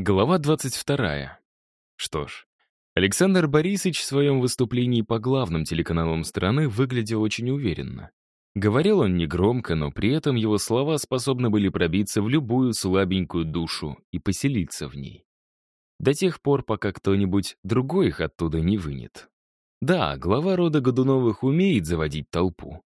Глава 22. Что ж, Александр Борисович в своем выступлении по главным телеканалам страны выглядел очень уверенно. Говорил он негромко, но при этом его слова способны были пробиться в любую слабенькую душу и поселиться в ней. До тех пор, пока кто-нибудь другой их оттуда не вынет. Да, глава рода Годуновых умеет заводить толпу.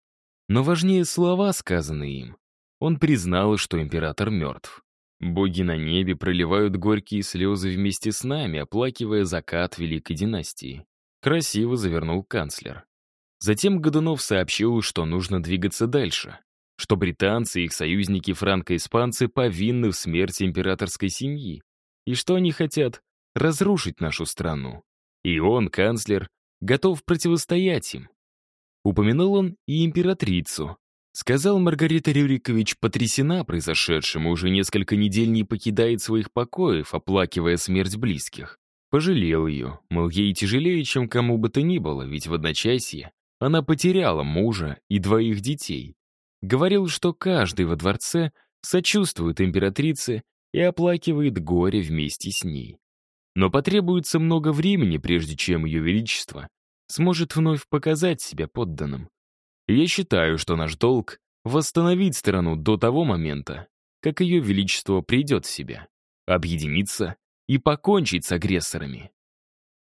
Но важнее слова, сказанные им. Он признал, что император мертв. Боги на небе проливают горькие слезы вместе с нами, оплакивая закат Великой династии. Красиво завернул канцлер. Затем Годунов сообщил, что нужно двигаться дальше, что британцы и их союзники франко-испанцы повинны в смерти императорской семьи, и что они хотят разрушить нашу страну. И он, канцлер, готов противостоять им. Упомянул он и императрицу, Сказал Маргарита Рюрикович потрясена произошедшим уже несколько недель не покидает своих покоев, оплакивая смерть близких. Пожалел ее, мол, ей тяжелее, чем кому бы то ни было, ведь в одночасье она потеряла мужа и двоих детей. Говорил, что каждый во дворце сочувствует императрице и оплакивает горе вместе с ней. Но потребуется много времени, прежде чем ее величество сможет вновь показать себя подданным. Я считаю, что наш долг — восстановить страну до того момента, как ее величество придет в себя, объединиться и покончить с агрессорами.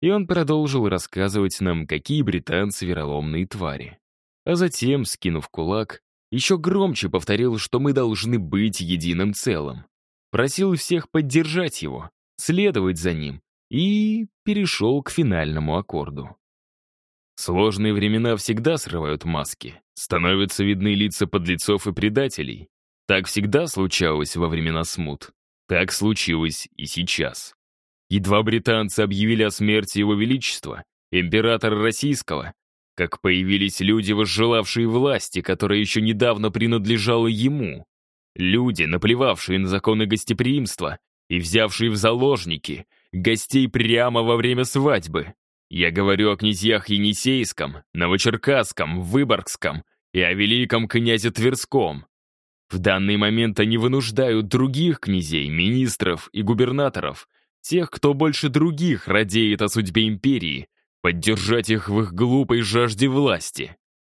И он продолжил рассказывать нам, какие британцы вероломные твари. А затем, скинув кулак, еще громче повторил, что мы должны быть единым целым. Просил всех поддержать его, следовать за ним, и перешел к финальному аккорду. Сложные времена всегда срывают маски. Становятся видны лица подлецов и предателей. Так всегда случалось во времена смут. Так случилось и сейчас. Едва британцы объявили о смерти его величества, императора российского, как появились люди, возжелавшие власти, которая еще недавно принадлежала ему. Люди, наплевавшие на законы гостеприимства и взявшие в заложники гостей прямо во время свадьбы. Я говорю о князьях Енисейском, Новочеркасском, Выборгском и о великом князе Тверском. В данный момент они вынуждают других князей, министров и губернаторов, тех, кто больше других радеет о судьбе империи, поддержать их в их глупой жажде власти.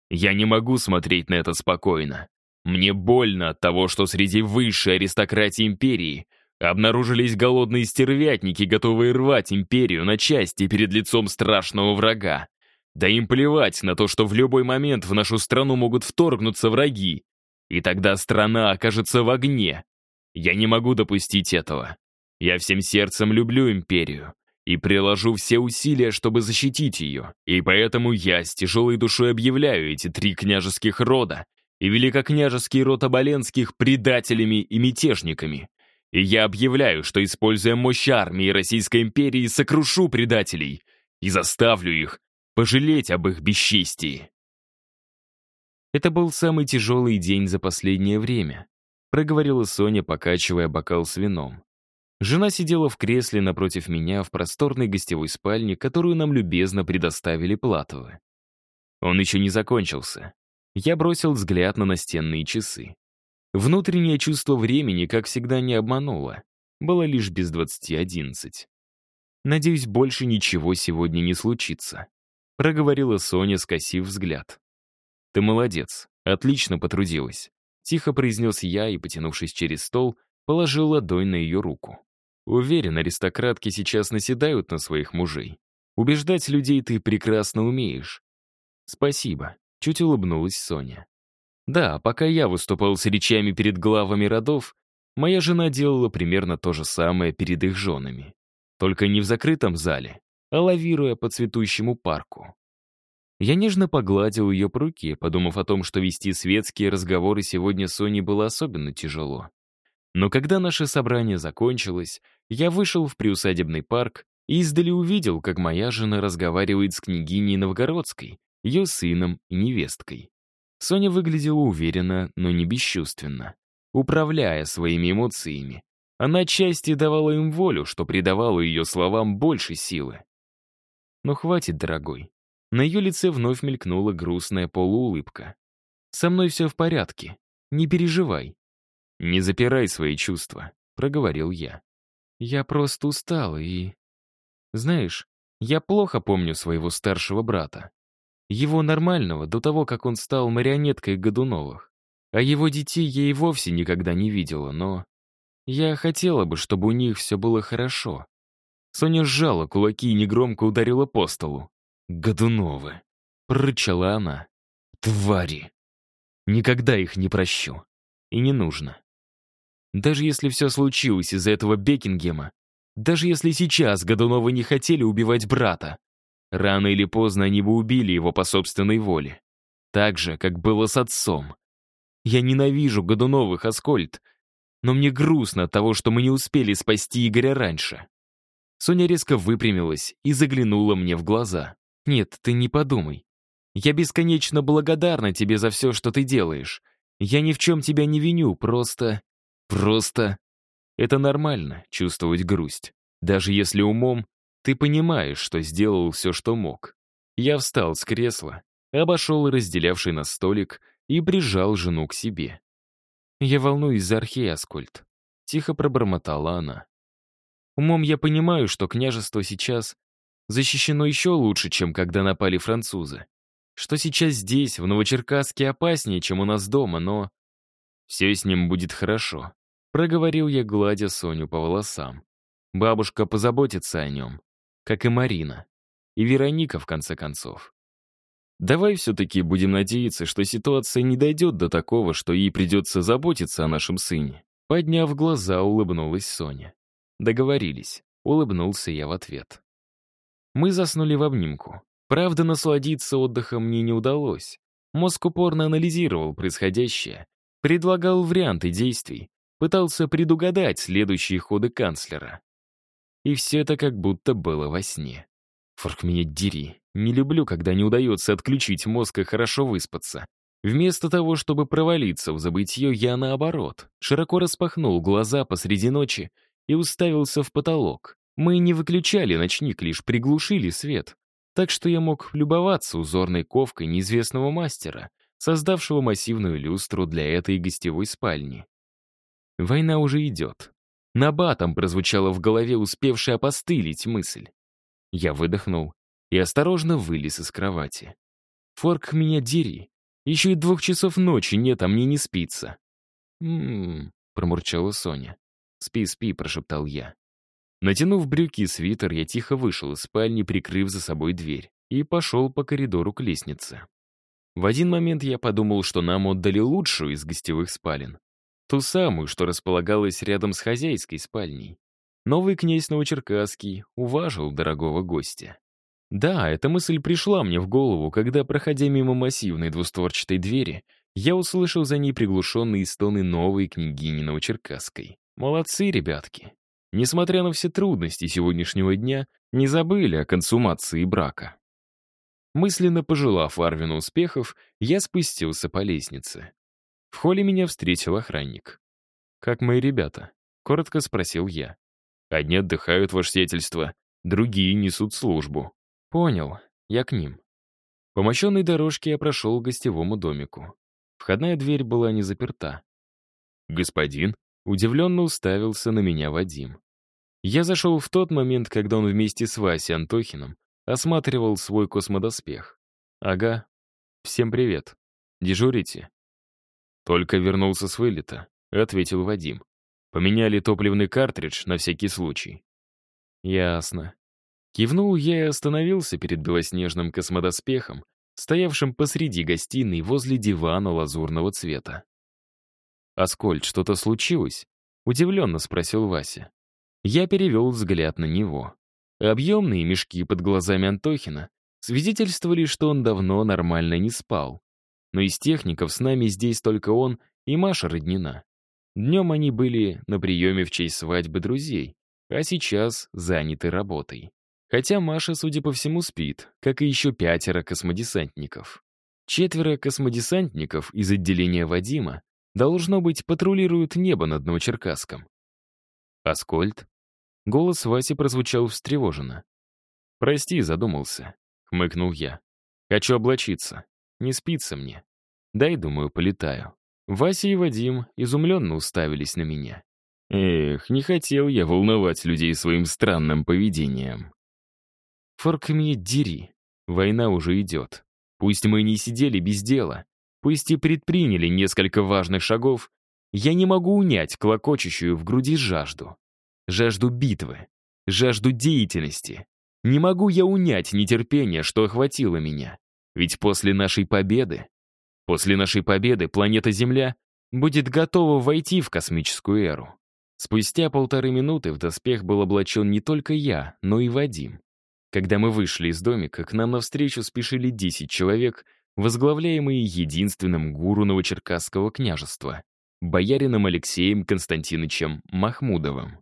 Я не могу смотреть на это спокойно. Мне больно от того, что среди высшей аристократии империи – Обнаружились голодные стервятники, готовые рвать империю на части перед лицом страшного врага. Да им плевать на то, что в любой момент в нашу страну могут вторгнуться враги. И тогда страна окажется в огне. Я не могу допустить этого. Я всем сердцем люблю империю и приложу все усилия, чтобы защитить ее. И поэтому я с тяжелой душой объявляю эти три княжеских рода и великокняжеский род Оболенских предателями и мятежниками. И я объявляю, что, используя мощь армии Российской империи, сокрушу предателей и заставлю их пожалеть об их бесчестии. Это был самый тяжелый день за последнее время, проговорила Соня, покачивая бокал с вином. Жена сидела в кресле напротив меня в просторной гостевой спальне, которую нам любезно предоставили Платовы. Он еще не закончился. Я бросил взгляд на настенные часы. Внутреннее чувство времени, как всегда, не обмануло. Было лишь без двадцати одиннадцать. «Надеюсь, больше ничего сегодня не случится», — проговорила Соня, скосив взгляд. «Ты молодец, отлично потрудилась», — тихо произнес я и, потянувшись через стол, положил ладонь на ее руку. Уверен, аристократки сейчас наседают на своих мужей. Убеждать людей ты прекрасно умеешь. Спасибо, чуть улыбнулась Соня. Да, пока я выступал с речами перед главами родов, моя жена делала примерно то же самое перед их женами. Только не в закрытом зале, а лавируя по цветущему парку. Я нежно погладил ее по руке, подумав о том, что вести светские разговоры сегодня с Соней было особенно тяжело. Но когда наше собрание закончилось, я вышел в приусадебный парк и издали увидел, как моя жена разговаривает с княгиней Новгородской, ее сыном и невесткой. Соня выглядела уверенно, но не бесчувственно, управляя своими эмоциями. Она отчасти давала им волю, что придавало ее словам больше силы. Но хватит, дорогой. На ее лице вновь мелькнула грустная полуулыбка. «Со мной все в порядке. Не переживай». «Не запирай свои чувства», — проговорил я. Я просто устала и... Знаешь, я плохо помню своего старшего брата. Его нормального до того, как он стал марионеткой Годуновых. А его детей я и вовсе никогда не видела, но... Я хотела бы, чтобы у них все было хорошо. Соня сжала кулаки и негромко ударила по столу. «Годуновы!» — прорычала она. «Твари! Никогда их не прощу. И не нужно. Даже если все случилось из-за этого Бекингема, даже если сейчас Годуновы не хотели убивать брата, рано или поздно они бы убили его по собственной воле. Так же, как было с отцом. Я ненавижу Годуновых, Аскольд, но мне грустно от того, что мы не успели спасти Игоря раньше. Соня резко выпрямилась и заглянула мне в глаза. «Нет, ты не подумай. Я бесконечно благодарна тебе за все, что ты делаешь. Я ни в чем тебя не виню, просто... Просто... Это нормально, чувствовать грусть. Даже если умом ты понимаешь, что сделал все, что мог. Я встал с кресла, обошел разделявший нас столик и прижал жену к себе. «Я волнуюсь за Аскольд», — тихо пробормотала она. «Умом я понимаю, что княжество сейчас защищено еще лучше, чем когда напали французы что сейчас здесь, в Новочеркасске, опаснее, чем у нас дома, но... Все с ним будет хорошо. Проговорил я, гладя Соню по волосам. Бабушка позаботится о нем, как и Марина. И Вероника, в конце концов. Давай все-таки будем надеяться, что ситуация не дойдет до такого, что ей придется заботиться о нашем сыне. Подняв глаза, улыбнулась Соня. Договорились. Улыбнулся я в ответ. Мы заснули в обнимку. Правда, насладиться отдыхом мне не удалось. Мозг упорно анализировал происходящее, предлагал варианты действий, пытался предугадать следующие ходы канцлера. И все это как будто было во сне. Форк меня дери. Не люблю, когда не удается отключить мозг и хорошо выспаться. Вместо того, чтобы провалиться в забытье, я наоборот, широко распахнул глаза посреди ночи и уставился в потолок. Мы не выключали ночник, лишь приглушили свет так что я мог любоваться узорной ковкой неизвестного мастера, создавшего массивную люстру для этой гостевой спальни. Война уже идет. Набатом прозвучала в голове успевшая опостылить мысль. Я выдохнул и осторожно вылез из кровати. Форк меня дери. Еще и двух часов ночи нет, а мне не спится. «М-м-м», промурчала Соня. «Спи, спи», — прошептал я. Натянув брюки и свитер, я тихо вышел из спальни, прикрыв за собой дверь, и пошел по коридору к лестнице. В один момент я подумал, что нам отдали лучшую из гостевых спален. Ту самую, что располагалась рядом с хозяйской спальней. Новый князь Новочеркасский уважил дорогого гостя. Да, эта мысль пришла мне в голову, когда, проходя мимо массивной двустворчатой двери, я услышал за ней приглушенные стоны новой княгини Новочеркасской. Молодцы, ребятки. Несмотря на все трудности сегодняшнего дня, не забыли о консумации брака. Мысленно пожелав Арвину успехов, я спустился по лестнице. В холле меня встретил охранник. «Как мои ребята?» — коротко спросил я. «Одни отдыхают, ваше сиятельство, другие несут службу». «Понял, я к ним». По мощенной дорожке я прошел к гостевому домику. Входная дверь была не заперта. «Господин?» Удивленно уставился на меня Вадим. Я зашел в тот момент, когда он вместе с Васей Антохиным осматривал свой космодоспех. «Ага. Всем привет. Дежурите?» «Только вернулся с вылета», — ответил Вадим. «Поменяли топливный картридж на всякий случай». «Ясно». Кивнул я и остановился перед белоснежным космодоспехом, стоявшим посреди гостиной возле дивана лазурного цвета. «Аскольд, что-то случилось?» — удивленно спросил Вася. Я перевел взгляд на него. Объемные мешки под глазами Антохина свидетельствовали, что он давно нормально не спал. Но из техников с нами здесь только он и Маша Роднина. Днем они были на приеме в честь свадьбы друзей, а сейчас заняты работой. Хотя Маша, судя по всему, спит, как и еще пятеро космодесантников. Четверо космодесантников из отделения Вадима Должно быть, патрулируют небо над Новочеркасском. Аскольд? Голос Васи прозвучал встревоженно. «Прости, задумался», — хмыкнул я. «Хочу облачиться. Не спится мне. Дай, думаю, полетаю». Вася и Вадим изумленно уставились на меня. Эх, не хотел я волновать людей своим странным поведением. Форк мне дери, война уже идет. Пусть мы не сидели без дела, пусть и предприняли несколько важных шагов, я не могу унять клокочущую в груди жажду. Жажду битвы, жажду деятельности. Не могу я унять нетерпение, что охватило меня. Ведь после нашей победы, после нашей победы планета Земля будет готова войти в космическую эру. Спустя полторы минуты в доспех был облачен не только я, но и Вадим. Когда мы вышли из домика, к нам навстречу спешили 10 человек, возглавляемые единственным гуру Новочеркасского княжества, боярином Алексеем Константиновичем Махмудовым.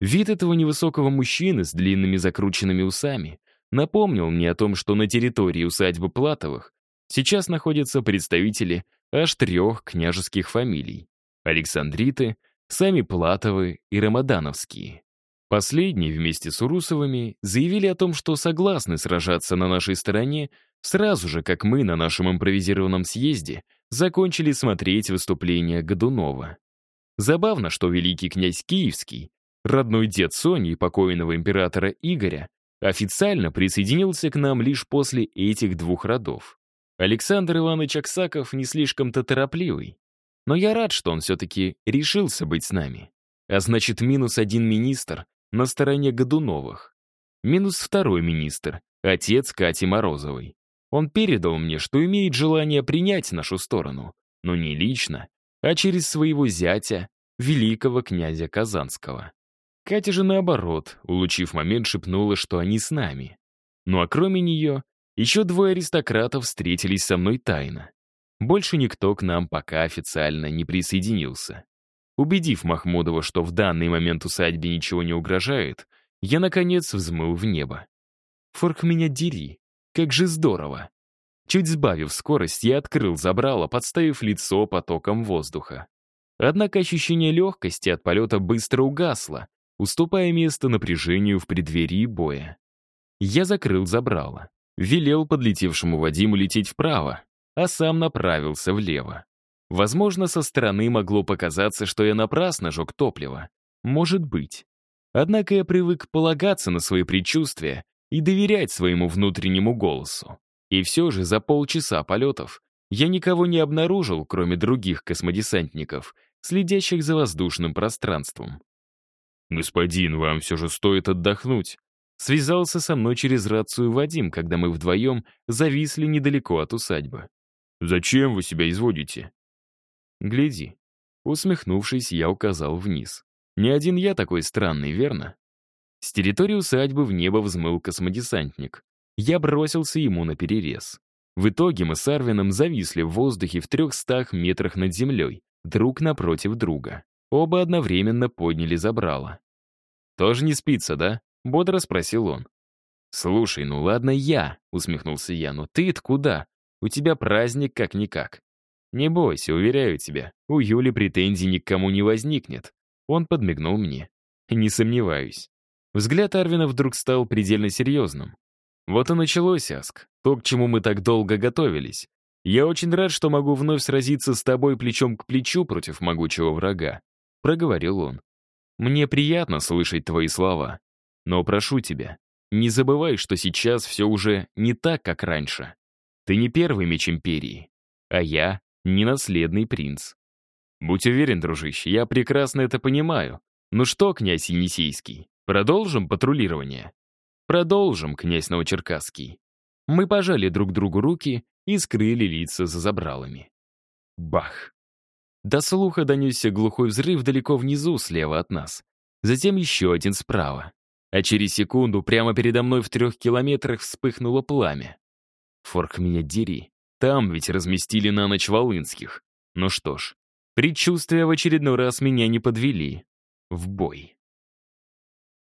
Вид этого невысокого мужчины с длинными закрученными усами напомнил мне о том, что на территории усадьбы Платовых сейчас находятся представители аж трех княжеских фамилий — Александриты, сами Платовы и Рамадановские. Последние вместе с Урусовыми заявили о том, что согласны сражаться на нашей стороне сразу же, как мы на нашем импровизированном съезде закончили смотреть выступление Годунова. Забавно, что великий князь Киевский, родной дед Сони и покойного императора Игоря, официально присоединился к нам лишь после этих двух родов. Александр Иванович Аксаков не слишком-то торопливый, но я рад, что он все-таки решился быть с нами. А значит, минус один министр на стороне Годуновых. Минус второй министр, отец Кати Морозовой. Он передал мне, что имеет желание принять нашу сторону, но не лично, а через своего зятя, великого князя Казанского. Катя же наоборот, улучив момент, шепнула, что они с нами. Ну а кроме нее, еще двое аристократов встретились со мной тайно. Больше никто к нам пока официально не присоединился. Убедив Махмудова, что в данный момент усадьбе ничего не угрожает, я, наконец, взмыл в небо. Форк меня дери, как же здорово. Чуть сбавив скорость, я открыл забрало, подставив лицо потоком воздуха. Однако ощущение легкости от полета быстро угасло, уступая место напряжению в преддверии боя. Я закрыл забрало, велел подлетевшему Вадиму лететь вправо, а сам направился влево. Возможно, со стороны могло показаться, что я напрасно жег топливо. Может быть. Однако я привык полагаться на свои предчувствия и доверять своему внутреннему голосу. И все же за полчаса полетов я никого не обнаружил, кроме других космодесантников, следящих за воздушным пространством. «Господин, вам все же стоит отдохнуть», связался со мной через рацию Вадим, когда мы вдвоем зависли недалеко от усадьбы. «Зачем вы себя изводите?» «Гляди». Усмехнувшись, я указал вниз. «Не один я такой странный, верно?» С территории усадьбы в небо взмыл космодесантник. Я бросился ему на перерез. В итоге мы с Арвином зависли в воздухе в трехстах метрах над землей, друг напротив друга. Оба одновременно подняли забрало. «Тоже не спится, да?» — бодро спросил он. «Слушай, ну ладно я», — усмехнулся я, — «но ты-то куда? У тебя праздник как-никак». «Не бойся, уверяю тебя, у Юли претензий ни к кому не возникнет». Он подмигнул мне. «Не сомневаюсь». Взгляд Арвина вдруг стал предельно серьезным. «Вот и началось, Аск, то, к чему мы так долго готовились. Я очень рад, что могу вновь сразиться с тобой плечом к плечу против могучего врага», — проговорил он. «Мне приятно слышать твои слова, но прошу тебя, не забывай, что сейчас все уже не так, как раньше. Ты не первый меч Империи, а я не наследный принц. Будь уверен, дружище, я прекрасно это понимаю. Ну что, князь Енисейский, продолжим патрулирование? Продолжим, князь Новочеркасский. Мы пожали друг другу руки и скрыли лица за забралами. Бах! До слуха донесся глухой взрыв далеко внизу, слева от нас. Затем еще один справа. А через секунду прямо передо мной в трех километрах вспыхнуло пламя. Форк меня дери. Там ведь разместили на ночь Волынских. Ну что ж, предчувствия в очередной раз меня не подвели. В бой.